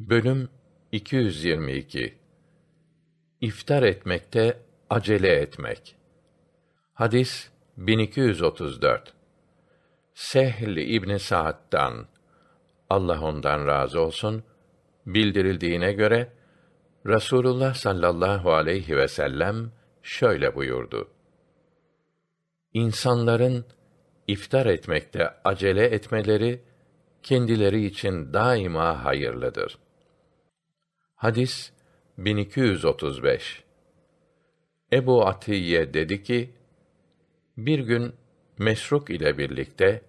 Bölüm 222 İftar etmekte acele etmek. Hadis 1234. Sehl İbn Sa'd'dan Allah ondan razı olsun bildirildiğine göre Rasulullah sallallahu aleyhi ve sellem şöyle buyurdu. İnsanların iftar etmekte acele etmeleri kendileri için daima hayırlıdır. Hadis 1235 Ebu Atiye dedi ki, bir gün Mesruk ile birlikte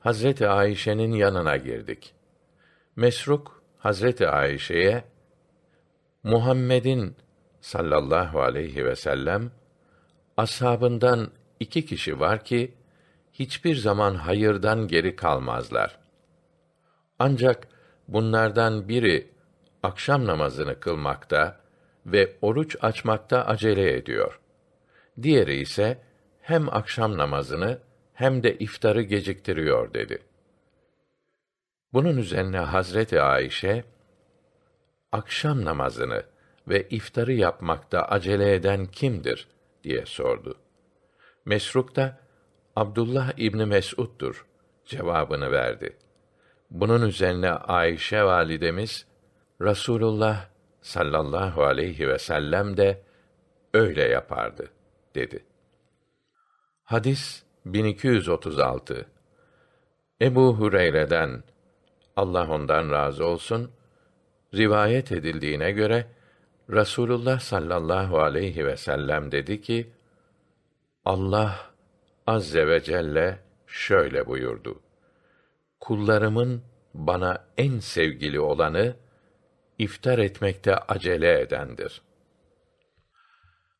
Hazreti Ayşe'nin yanına girdik. Mesruk Hazreti Ayşe'ye Muhammed'in sallallahu aleyhi ve sellem ashabından iki kişi var ki hiçbir zaman hayırdan geri kalmazlar. Ancak bunlardan biri akşam namazını kılmakta ve oruç açmakta acele ediyor. Diğeri ise hem akşam namazını hem de iftarı geciktiriyor dedi. Bunun üzerine Hazreti Ayşe akşam namazını ve iftarı yapmakta acele eden kimdir diye sordu. Mesruk da Abdullah İbni Mes'ud'dur cevabını verdi. Bunun üzerine Ayşe validemiz Rasulullah sallallahu aleyhi ve sellem de öyle yapardı dedi. Hadis 1236 Ebu Hureyre'den Allah ondan razı olsun rivayet edildiğine göre Rasulullah sallallahu aleyhi ve sellem dedi ki Allah azze ve celle şöyle buyurdu. Kullarımın bana en sevgili olanı iftar etmekte acele edendir.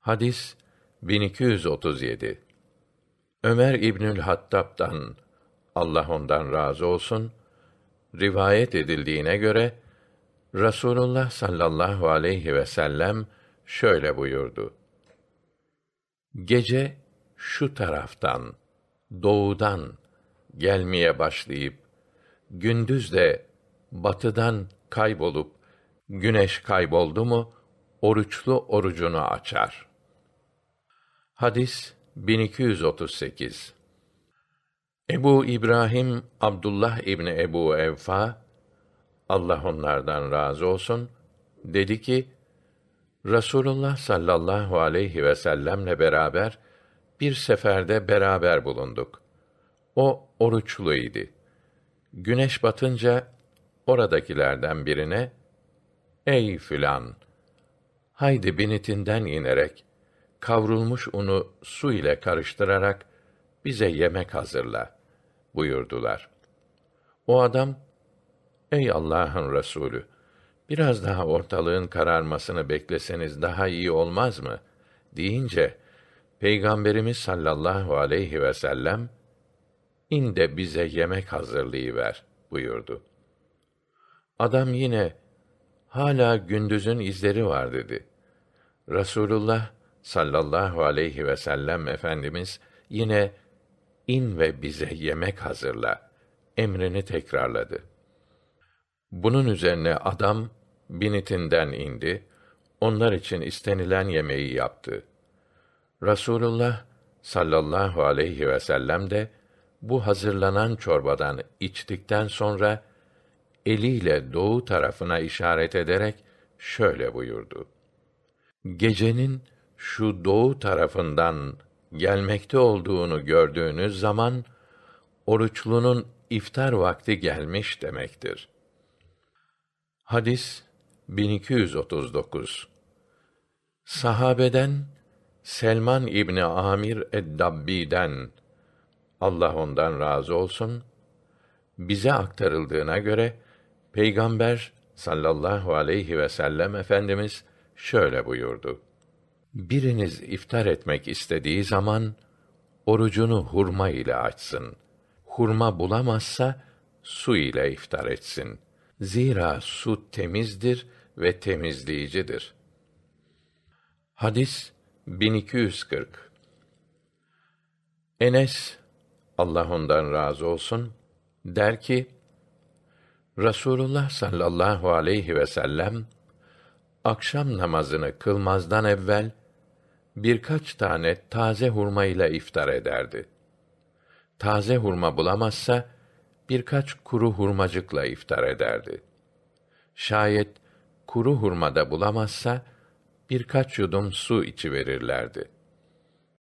Hadis 1237 Ömer İbnül Hattab'dan Allah ondan razı olsun rivayet edildiğine göre Rasulullah sallallahu aleyhi ve sellem şöyle buyurdu. Gece şu taraftan, doğudan gelmeye başlayıp gündüz de batıdan kaybolup güneş kayboldu mu oruçlu orucunu açar. Hadis 1238 Ebu İbrahim Abdullah İbni Ebu Evfa Allah onlardan razı olsun dedi ki Rasulullah sallallahu aleyhi ve sellemle beraber bir seferde beraber bulunduk. O oruçluydu. Güneş batınca oradakilerden birine Ey filan haydi binitinden inerek kavrulmuş unu su ile karıştırarak bize yemek hazırla buyurdular. O adam Ey Allah'ın Resulü biraz daha ortalığın kararmasını bekleseniz daha iyi olmaz mı deyince Peygamberimiz sallallahu aleyhi ve sellem in de bize yemek hazırlayıver buyurdu. Adam yine hala gündüzün izleri var dedi. Rasulullah sallallahu aleyhi ve sellem efendimiz yine in ve bize yemek hazırla emrini tekrarladı. Bunun üzerine adam binitinden indi, onlar için istenilen yemeği yaptı. Rasulullah sallallahu aleyhi ve sellem de bu hazırlanan çorbadan içtikten sonra eliyle doğu tarafına işaret ederek şöyle buyurdu. Gecenin şu doğu tarafından gelmekte olduğunu gördüğünüz zaman oruçlunun iftar vakti gelmiş demektir. Hadis 1239 Sahabeden Selman İbni Amir ed-Dabbi'den Allah ondan razı olsun bize aktarıldığına göre Peygamber sallallahu aleyhi ve sellem efendimiz şöyle buyurdu. Biriniz iftar etmek istediği zaman orucunu hurma ile açsın. Hurma bulamazsa su ile iftar etsin. Zira su temizdir ve temizleyicidir. Hadis 1240 Enes Allah ondan razı olsun der ki Rasulullah sallallahu aleyhi ve sellem akşam namazını kılmazdan evvel birkaç tane taze hurma ile iftar ederdi. Taze hurma bulamazsa birkaç kuru hurmacıkla iftar ederdi. Şayet kuru hurma da bulamazsa birkaç yudum su içi verirlerdi.